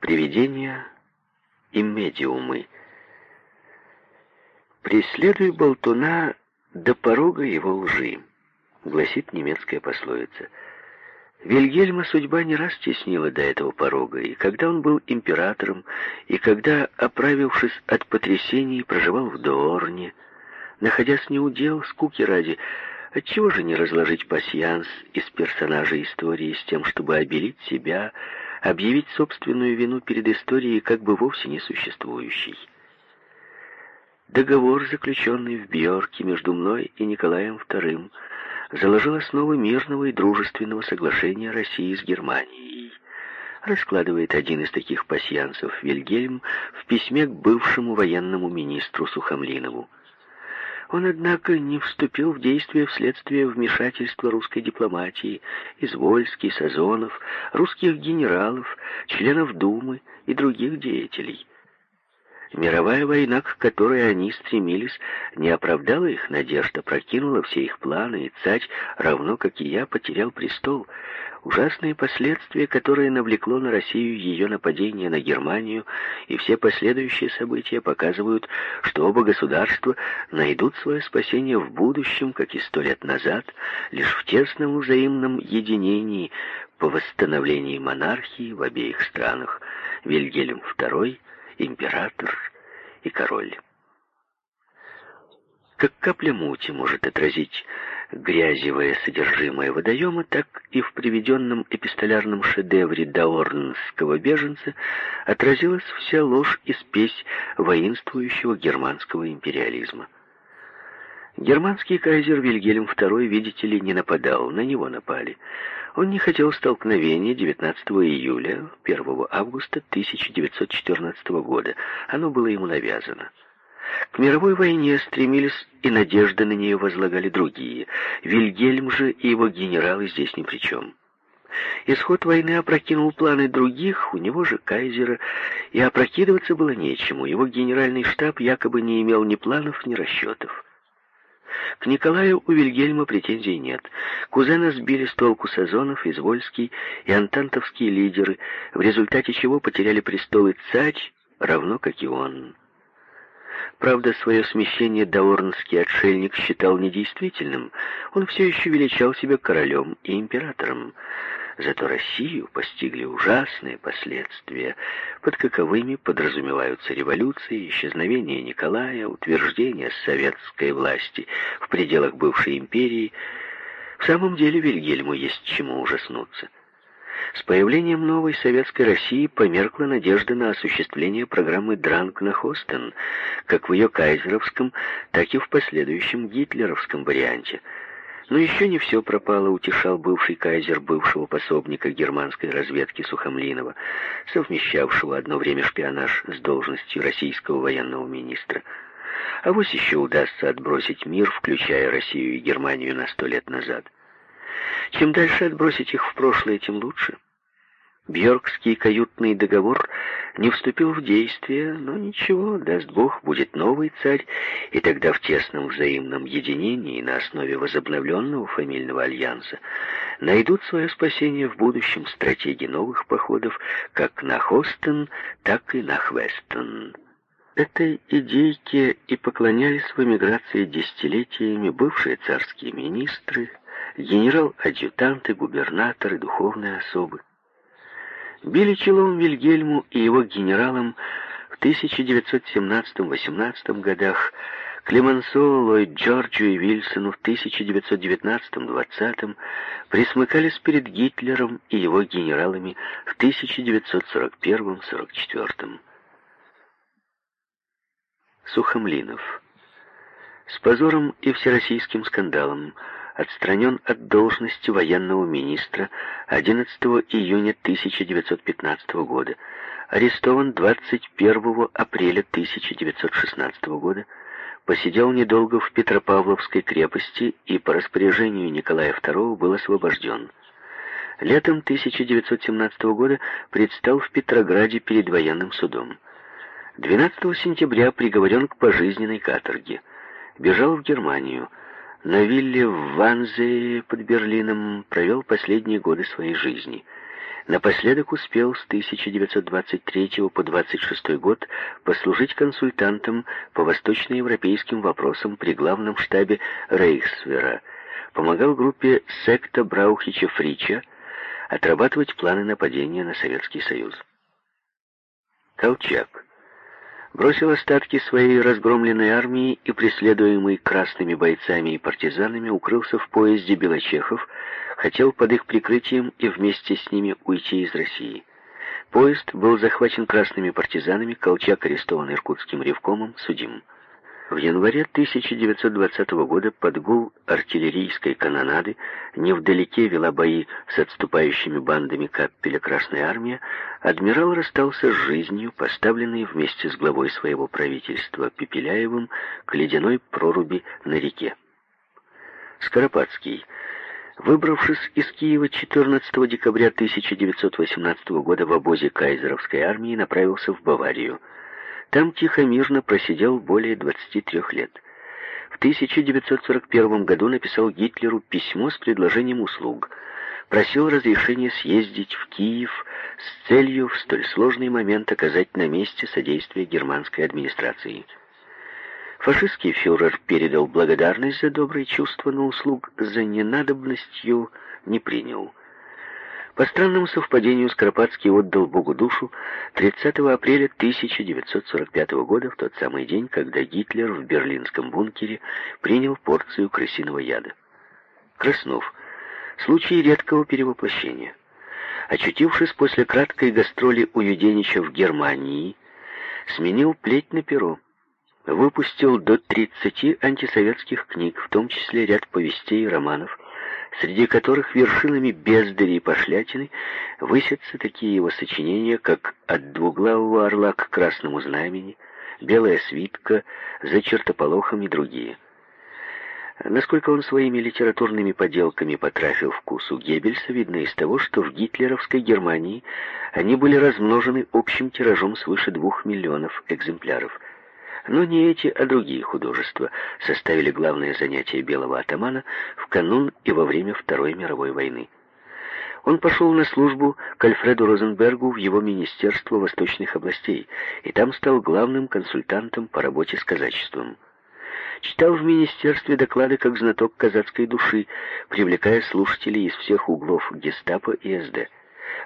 Привидения и медиумы. «Преследуй болтуна до порога его лжи», — гласит немецкая пословица. Вильгельма судьба не раз теснила до этого порога, и когда он был императором, и когда, оправившись от потрясений, проживал в Доорне, находясь неудел, скуки ради, отчего же не разложить пасьянс из персонажей истории с тем, чтобы обелить себя, объявить собственную вину перед историей, как бы вовсе не существующей? Договор, заключенный в Бьорке между мной и Николаем II, заложил основы мирного и дружественного соглашения России с Германией. Раскладывает один из таких пасьянцев Вильгельм в письме к бывшему военному министру Сухомлинову. Он, однако, не вступил в действие вследствие вмешательства русской дипломатии, Извольский, Сазонов, русских генералов, членов Думы и других деятелей. Мировая война, к которой они стремились, не оправдала их надежд, а прокинула все их планы, и царь, равно как и я, потерял престол. Ужасные последствия, которые навлекло на Россию ее нападение на Германию, и все последующие события показывают, что оба государства найдут свое спасение в будущем, как и сто лет назад, лишь в тесном взаимном единении по восстановлении монархии в обеих странах. Вильгельм II император и король. Как капля мути может отразить грязевое содержимое водоема, так и в приведенном эпистолярном шедевре даорнского беженца отразилась вся ложь и спесь воинствующего германского империализма. Германский кайзер Вильгельм II, видите ли, не нападал, на него напали. Он не хотел столкновения 19 июля, 1 августа 1914 года. Оно было ему навязано. К мировой войне стремились, и надежды на нее возлагали другие. Вильгельм же и его генералы здесь ни при чем. Исход войны опрокинул планы других, у него же, кайзера, и опрокидываться было нечему. Его генеральный штаб якобы не имел ни планов, ни расчетов. К Николаю у Вильгельма претензий нет. Кузена сбили с толку Сазонов, Извольский и антантовские лидеры, в результате чего потеряли престолы царь, равно как и он. Правда, свое смещение даорнский отшельник считал недействительным. Он все еще величал себя королем и императором. Зато Россию постигли ужасные последствия, под каковыми подразумеваются революции, исчезновение Николая, утверждение советской власти в пределах бывшей империи. В самом деле Вильгельму есть чему ужаснуться. С появлением новой советской России померкла надежда на осуществление программы Дранг-на-Хостен, как в ее кайзеровском, так и в последующем гитлеровском варианте – но еще не все пропало, утешал бывший кайзер бывшего пособника германской разведки Сухомлинова, совмещавшего одно время шпионаж с должностью российского военного министра. А вот еще удастся отбросить мир, включая Россию и Германию на сто лет назад. Чем дальше отбросить их в прошлое, тем лучше. Бьоркский каютный договор не вступил в действие, но ничего, даст Бог, будет новый царь, и тогда в тесном взаимном единении на основе возобновленного фамильного альянса найдут свое спасение в будущем стратегии новых походов как на Хостен, так и на Хвестон. Этой идейке и поклонялись в эмиграции десятилетиями бывшие царские министры, генерал-адъютанты, губернаторы, духовные особы били челом Вильгельму и его генералам в 1917-18 годах, Клемансо, Ллойд Джорджу и Вильсону в 1919-20 присмыкались перед Гитлером и его генералами в 1941-44. Сухомлинов. С позором и всероссийским скандалом отстранен от должности военного министра 11 июня 1915 года, арестован 21 апреля 1916 года, посидел недолго в Петропавловской крепости и по распоряжению Николая II был освобожден. Летом 1917 года предстал в Петрограде перед военным судом. 12 сентября приговорен к пожизненной каторге. Бежал в Германию – на вилле в Ванзе под Берлином провел последние годы своей жизни. Напоследок успел с 1923 по 26 год послужить консультантом по восточноевропейским вопросам при главном штабе Рейхсвера, помогал группе секта Браухича-Фрича отрабатывать планы нападения на Советский Союз. Колчак бросил остатки своей разгромленной армии и, преследуемый красными бойцами и партизанами, укрылся в поезде Белочехов, хотел под их прикрытием и вместе с ними уйти из России. Поезд был захвачен красными партизанами, Колчак арестован иркутским ревкомом, судим. В январе 1920 года под гул артиллерийской канонады невдалеке вела бои с отступающими бандами Каппеля Красная Армия, адмирал расстался с жизнью, поставленной вместе с главой своего правительства Пепеляевым к ледяной проруби на реке. Скоропадский, выбравшись из Киева 14 декабря 1918 года в обозе кайзеровской армии, направился в Баварию – там тихо-мирно просидел более 23 лет. В 1941 году написал Гитлеру письмо с предложением услуг. Просил разрешения съездить в Киев с целью в столь сложный момент оказать на месте содействие германской администрации. Фашистский фюрер передал благодарность за добрые чувства, но услуг за ненадобностью не принял. По странному совпадению Скоропадский отдал Богу душу 30 апреля 1945 года, в тот самый день, когда Гитлер в берлинском бункере принял порцию крысиного яда. Краснов. Случай редкого перевоплощения. Очутившись после краткой гастроли у Юденича в Германии, сменил плеть на перо. Выпустил до 30 антисоветских книг, в том числе ряд повестей и романов, среди которых вершинами бездари и пошлятины высятся такие его сочинения, как «От двуглавого орла к красному знамени», «Белая свитка», «За чертополохом» и другие. Насколько он своими литературными поделками потрафил вкусу Геббельса, видно из того, что в гитлеровской Германии они были размножены общим тиражом свыше двух миллионов экземпляров – но не эти, а другие художества составили главное занятие белого атамана в канун и во время Второй мировой войны. Он пошел на службу к Альфреду Розенбергу в его Министерство Восточных областей, и там стал главным консультантом по работе с казачеством. Читал в министерстве доклады как знаток казацкой души, привлекая слушателей из всех углов гестапо и СД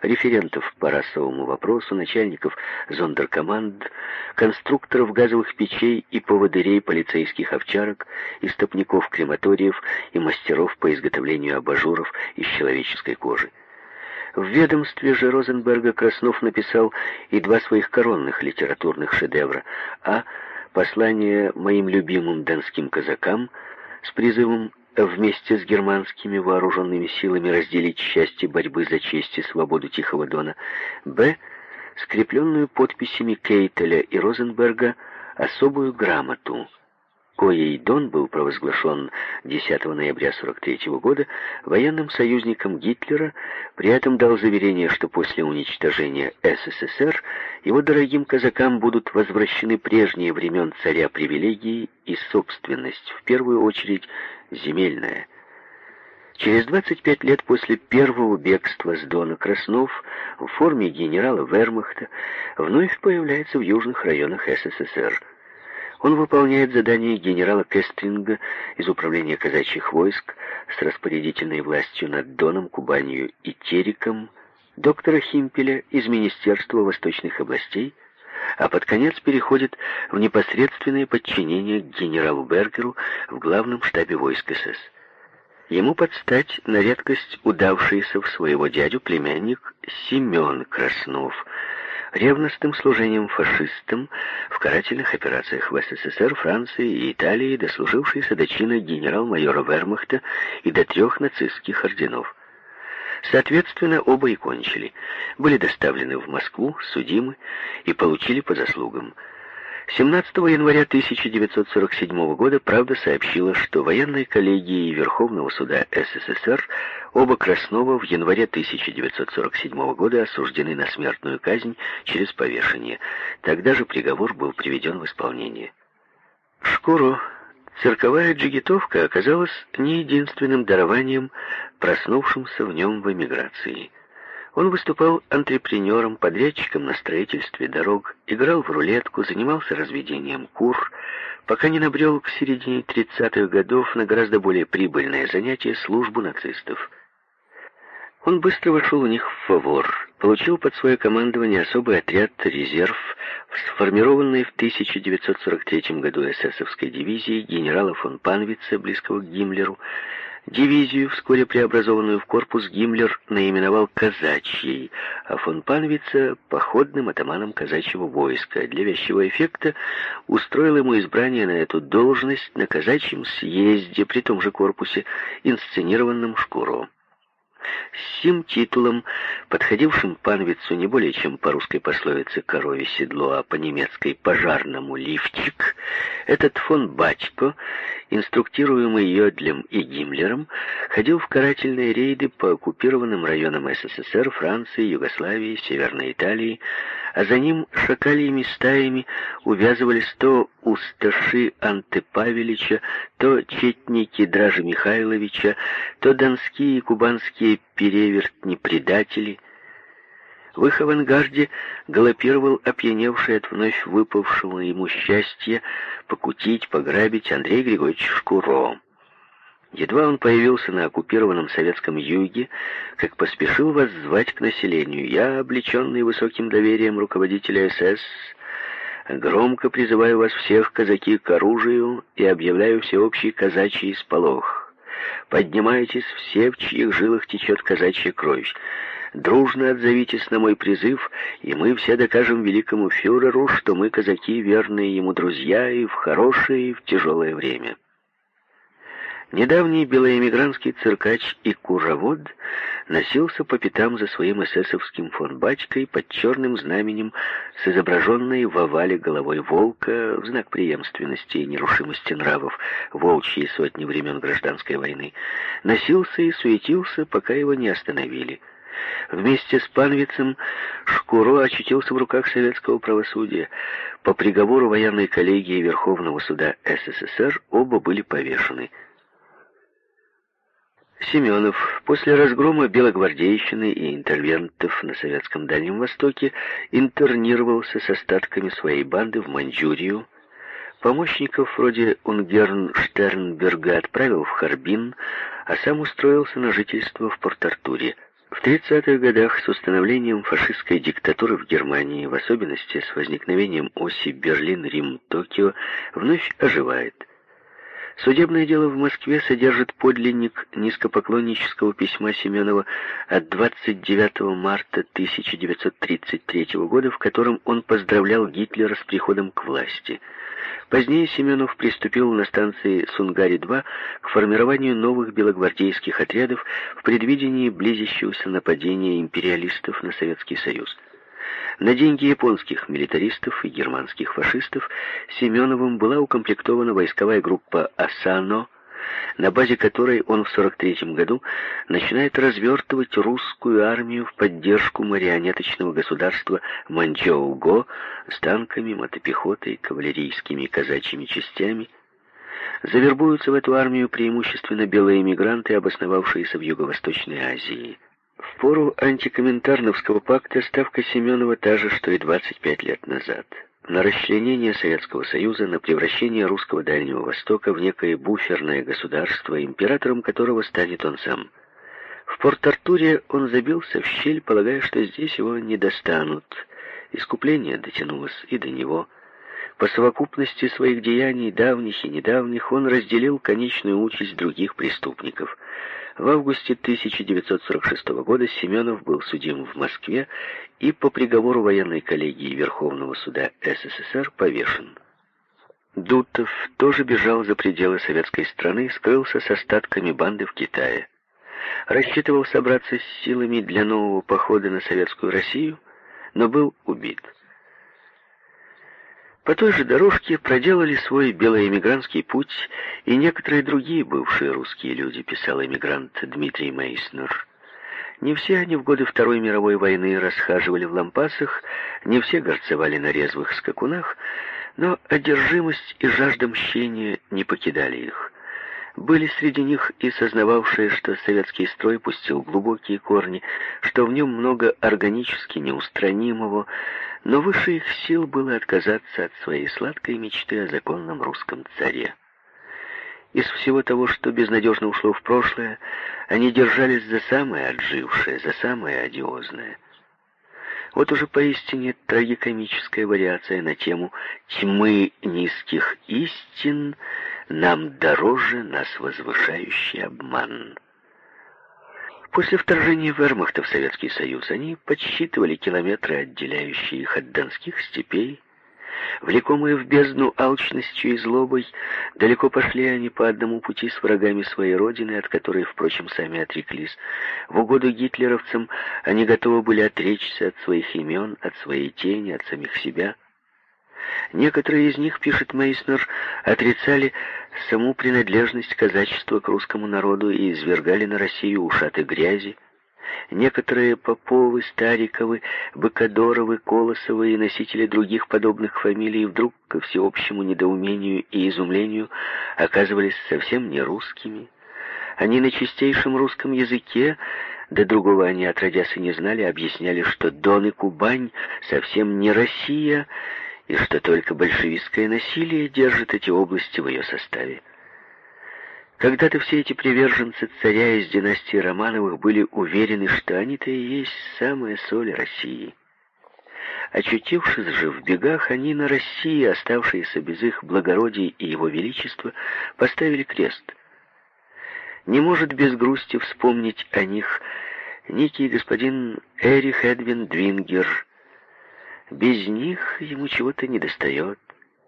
референтов по расовому вопросу, начальников зондеркоманд, конструкторов газовых печей и поводырей полицейских овчарок, истопников крематориев и мастеров по изготовлению абажуров из человеческой кожи. В ведомстве же Розенберга Краснов написал и два своих коронных литературных шедевра, а «Послание моим любимым донским казакам» с призывом вместе с германскими вооруженными силами разделить счастье борьбы за честь и свободу Тихого Дона. Б. Скрепленную подписями Кейтеля и Розенберга особую грамоту – коей Дон был провозглашен 10 ноября 43 года военным союзником Гитлера, при этом дал заверение, что после уничтожения СССР его дорогим казакам будут возвращены прежние времен царя привилегии и собственность, в первую очередь земельная. Через 25 лет после первого бегства с Дона Краснов в форме генерала Вермахта вновь появляется в южных районах СССР – он выполняет задания генерала Кестринга из Управления казачьих войск с распорядительной властью над Доном, Кубанью и Териком, доктора Химпеля из Министерства Восточных областей, а под конец переходит в непосредственное подчинение генералу Бергеру в главном штабе войск СС. Ему подстать на редкость удавшийся в своего дядю племянник Семен Краснов – ревностным служением фашистам в карательных операциях в СССР, Франции и Италии, дослужившийся до чина генерал-майора Вермахта и до трех нацистских орденов. Соответственно, оба и кончили. Были доставлены в Москву, судимы и получили по заслугам – 17 января 1947 года «Правда» сообщила, что военной коллегией Верховного суда СССР оба Краснова в январе 1947 года осуждены на смертную казнь через повешение. Тогда же приговор был приведен в исполнение. Шкуру цирковая джигитовка оказалась не единственным дарованием, проснувшимся в нем в эмиграции. Он выступал антрепренером, подрядчиком на строительстве дорог, играл в рулетку, занимался разведением кур, пока не набрел к середине 30-х годов на гораздо более прибыльное занятие службу нацистов. Он быстро вошел у них в фавор, получил под свое командование особый отряд «Резерв», сформированный в 1943 году эсэсовской дивизией генерала фон Панвица, близкого к Гиммлеру, Дивизию, вскоре преобразованную в корпус, Гиммлер наименовал «казачьей», а фон Панвица — походным атаманом казачьего войска. Для вещего эффекта устроил ему избрание на эту должность на казачьем съезде при том же корпусе, инсценированном Шкуро. С сим титулом, подходившим панвицу не более чем по русской пословице «корове седло», а по немецкой «пожарному лифчик», этот фон Бачко, инструктируемый Йодлем и Гиммлером, ходил в карательные рейды по оккупированным районам СССР, Франции, Югославии, Северной Италии, а за ним шакальями стаями увязывались то усташи Анты Павелича, то четники Дражи Михайловича, то донские и кубанские перевертни-предатели. В их авангарде галопировал опьяневший от вновь выпавшего ему счастья покутить, пограбить Андрей Григорьевич Шкуро. Едва он появился на оккупированном советском юге, как поспешил вас звать к населению. Я, облеченный высоким доверием руководителя СС, громко призываю вас всех, казаки, к оружию и объявляю всеобщий казачий сполох. Поднимайтесь все, в чьих жилах течет казачья кровь. Дружно отзовитесь на мой призыв, и мы все докажем великому фюреру, что мы, казаки, верные ему друзья и в хорошее, и в тяжелое время. Недавний белоэмигрантский циркач и куровод носился по пятам за своим эсэсовским фонбачкой под черным знаменем с изображенной в овале головой волка в знак преемственности и нерушимости нравов волчьей сотни времен гражданской войны. Носился и суетился, пока его не остановили. Вместе с Панвицем Шкуро очутился в руках советского правосудия. По приговору военной коллегии Верховного суда СССР оба были повешены. Семенов после разгрома белогвардейщины и интервентов на Советском Дальнем Востоке интернировался с остатками своей банды в Маньчжурию, помощников вроде Унгерн Штернберга отправил в Харбин, а сам устроился на жительство в Порт-Артуре. В 30-х годах с установлением фашистской диктатуры в Германии, в особенности с возникновением оси Берлин-Рим-Токио, вновь оживает – Судебное дело в Москве содержит подлинник низкопоклоннического письма Семенова от 29 марта 1933 года, в котором он поздравлял Гитлера с приходом к власти. Позднее Семенов приступил на станции Сунгари-2 к формированию новых белогвардейских отрядов в предвидении близящегося нападения империалистов на Советский Союз. На деньги японских милитаристов и германских фашистов Семеновым была укомплектована войсковая группа «Асано», на базе которой он в 43 году начинает развертывать русскую армию в поддержку марионеточного государства Манчжоу-Го с танками, мотопехотой, кавалерийскими казачьими частями. Завербуются в эту армию преимущественно белые эмигранты, обосновавшиеся в Юго-Восточной Азии. В пору антикоминтарновского пакта ставка Семенова та же, что и 25 лет назад. На расчленение Советского Союза, на превращение русского Дальнего Востока в некое буферное государство, императором которого станет он сам. В Порт-Артуре он забился в щель, полагая, что здесь его не достанут. Искупление дотянулось и до него. По совокупности своих деяний, давних и недавних, он разделил конечную участь других преступников — в августе 1946 года Семенов был судим в Москве и по приговору военной коллегии Верховного суда СССР повешен. Дутов тоже бежал за пределы советской страны, скрылся с остатками банды в Китае. Рассчитывал собраться с силами для нового похода на советскую Россию, но был убит. По той же дорожке проделали свой белоэмигрантский путь и некоторые другие бывшие русские люди, писал эмигрант Дмитрий Мейснер. Не все они в годы Второй мировой войны расхаживали в лампасах, не все горцевали на резвых скакунах, но одержимость и жажда мщения не покидали их. Были среди них и сознававшие, что советский строй пустил глубокие корни, что в нем много органически неустранимого, но выше их сил было отказаться от своей сладкой мечты о законном русском царе. Из всего того, что безнадежно ушло в прошлое, они держались за самое отжившее, за самое одиозное. Вот уже поистине трагикомическая вариация на тему «тьмы низких истин нам дороже нас возвышающий обман». После вторжения вермахта в Советский Союз они подсчитывали километры, отделяющие их от донских степей, Влекомые в бездну алчностью и злобой, далеко пошли они по одному пути с врагами своей родины, от которой, впрочем, сами отреклись. В угоду гитлеровцам они готовы были отречься от своих имен, от своей тени, от самих себя. Некоторые из них, пишет Мейснер, отрицали саму принадлежность казачества к русскому народу и извергали на Россию ушаты грязи, Некоторые Поповы, Стариковы, Быкодоровы, Колосовы и носители других подобных фамилий вдруг, ко всеобщему недоумению и изумлению, оказывались совсем не русскими. Они на чистейшем русском языке, да другого они отродясь и не знали, объясняли, что Дон и Кубань совсем не Россия, и что только большевистское насилие держит эти области в ее составе. Когда-то все эти приверженцы царя из династии Романовых были уверены, что они-то и есть самая соль России. Очутившись же в бегах, они на России, оставшиеся без их благородия и его величества, поставили крест. Не может без грусти вспомнить о них некий господин Эрих Эдвин Двингер. Без них ему чего-то недостает.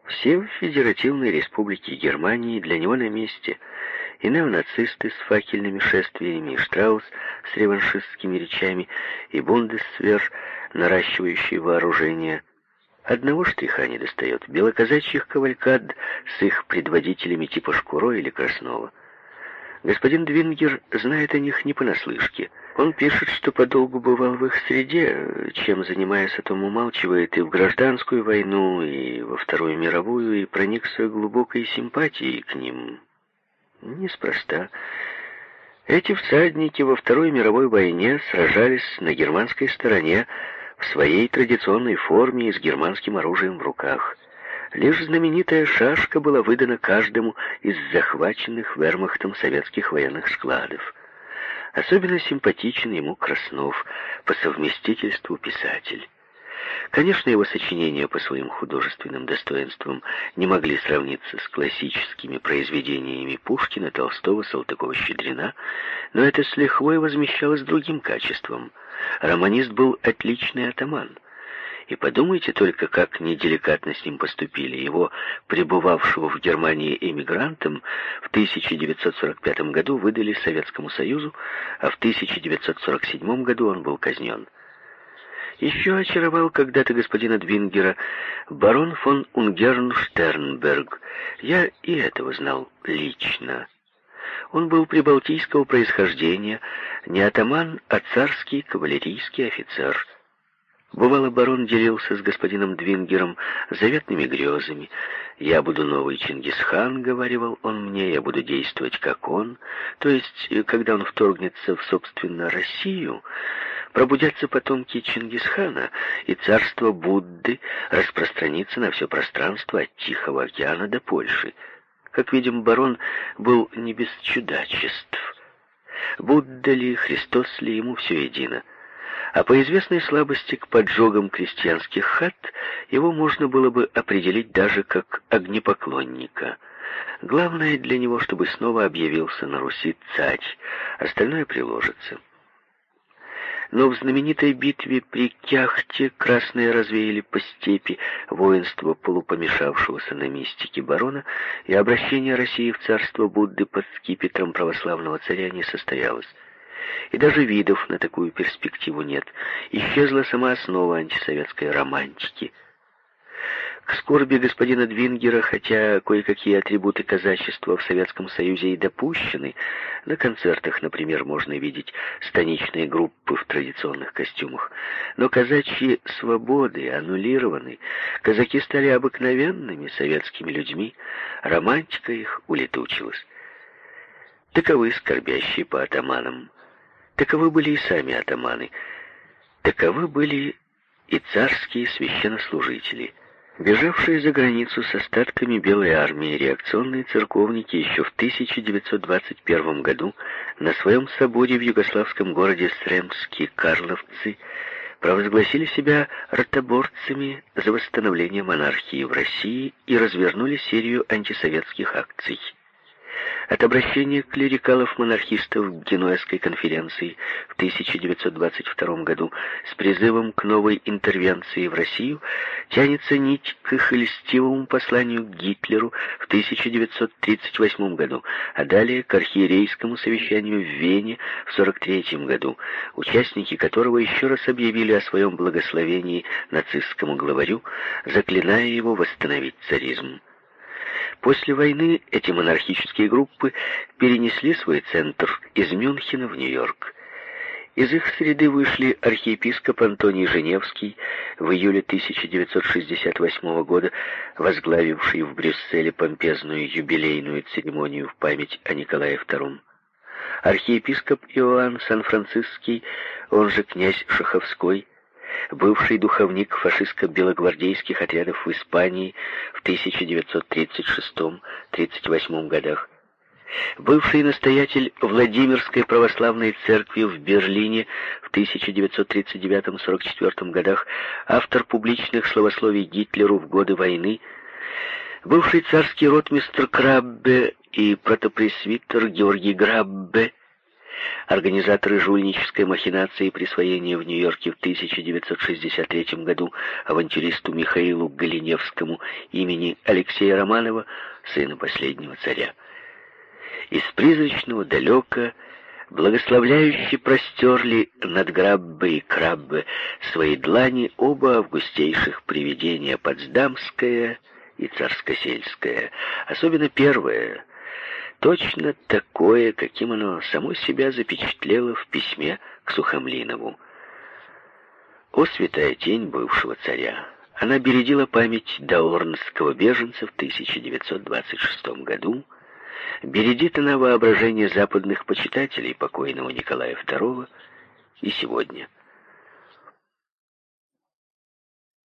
Все в Федеративной Республике Германии для него на месте – и неонацисты с факельными шествиями, и Штраус с реваншистскими речами, и Бундесвер, наращивающий вооружение. Одного штриха не достает — белоказачьих кавалькад с их предводителями типа Шкуро или Краснова. Господин Двингер знает о них не понаслышке. Он пишет, что подолгу бывал в их среде, чем, занимаясь, о том умалчивает и в гражданскую войну, и во Вторую мировую, и проникся глубокой симпатией к ним. Неспроста. Эти всадники во Второй мировой войне сражались на германской стороне в своей традиционной форме и с германским оружием в руках. Лишь знаменитая шашка была выдана каждому из захваченных вермахтом советских военных складов. Особенно симпатичен ему Краснов, по совместительству писатель. Конечно, его сочинения по своим художественным достоинствам не могли сравниться с классическими произведениями Пушкина, Толстого, Салтыкова-Щедрина, но это с лихвой возмещалось другим качеством. Романист был отличный атаман. И подумайте только, как неделикатно с ним поступили. Его, пребывавшего в Германии эмигрантом, в 1945 году выдали Советскому Союзу, а в 1947 году он был казнен. Еще очаровал когда-то господина Двингера барон фон Унгерн-Штернберг. Я и этого знал лично. Он был прибалтийского происхождения, не атаман, а царский кавалерийский офицер. Бывало, барон делился с господином Двингером заветными грезами. «Я буду новый Чингисхан», — говорил он мне, — «я буду действовать, как он». То есть, когда он вторгнется в, собственно, Россию, пробудятся потомки Чингисхана, и царство Будды распространится на все пространство от Тихого океана до Польши. Как видим, барон был не без чудачеств. Будда ли, Христос ли, ему все едино. А по известной слабости к поджогам крестьянских хат его можно было бы определить даже как огнепоклонника. Главное для него, чтобы снова объявился на Руси царь, остальное приложится. Но в знаменитой битве при Кяхте красные развеяли по степи воинство полупомешавшегося на мистике барона, и обращение России в царство Будды под скипетром православного царя не состоялось. И даже видов на такую перспективу нет. Исчезла сама основа антисоветской романтики – к скорби господина Двингера, хотя кое-какие атрибуты казачества в Советском Союзе и допущены, на концертах, например, можно видеть станичные группы в традиционных костюмах, но казачьи свободы аннулированы, казаки стали обыкновенными советскими людьми, романтика их улетучилась. Таковы скорбящие по атаманам. Таковы были и сами атаманы. Таковы были и царские священнослужители. Бежавшие за границу с остатками Белой армии реакционные церковники еще в 1921 году на своем соборе в югославском городе Сремске Карловцы провозгласили себя ротоборцами за восстановление монархии в России и развернули серию антисоветских акций от обращения клерикалов-монархистов к Генуэзской конференции в 1922 году с призывом к новой интервенции в Россию тянется нить к их льстивому посланию к Гитлеру в 1938 году, а далее к архиерейскому совещанию в Вене в 1943 году, участники которого еще раз объявили о своем благословении нацистскому главарю, заклиная его восстановить царизм. После войны эти монархические группы перенесли свой центр из Мюнхена в Нью-Йорк. Из их среды вышли архиепископ Антоний Женевский, в июле 1968 года возглавивший в Брюсселе помпезную юбилейную церемонию в память о Николае II. Архиепископ Иоанн Сан-Франциский, он же князь Шаховской, бывший духовник фашистско-белогвардейских отрядов в Испании в 1936-38 годах, бывший настоятель Владимирской православной церкви в Берлине в 1939-44 годах, автор публичных словословий Гитлеру в годы войны, бывший царский ротмистр Краббе и протопресвитер Георгий Граббе, Организаторы жульнической махинации присвоения в Нью-Йорке в 1963 году авантюристу Михаилу Галиневскому имени Алексея Романова, сына последнего царя. Из призрачного далека благословляюще простерли над Граббе и Краббе свои длани оба августейших привидения Потсдамское и Царскосельское, особенно первое — точно такое, каким оно само себя запечатлело в письме к Сухомлинову. О, святая тень бывшего царя! Она бередила память даорнского беженца в 1926 году, бередит она воображение западных почитателей покойного Николая II и сегодня –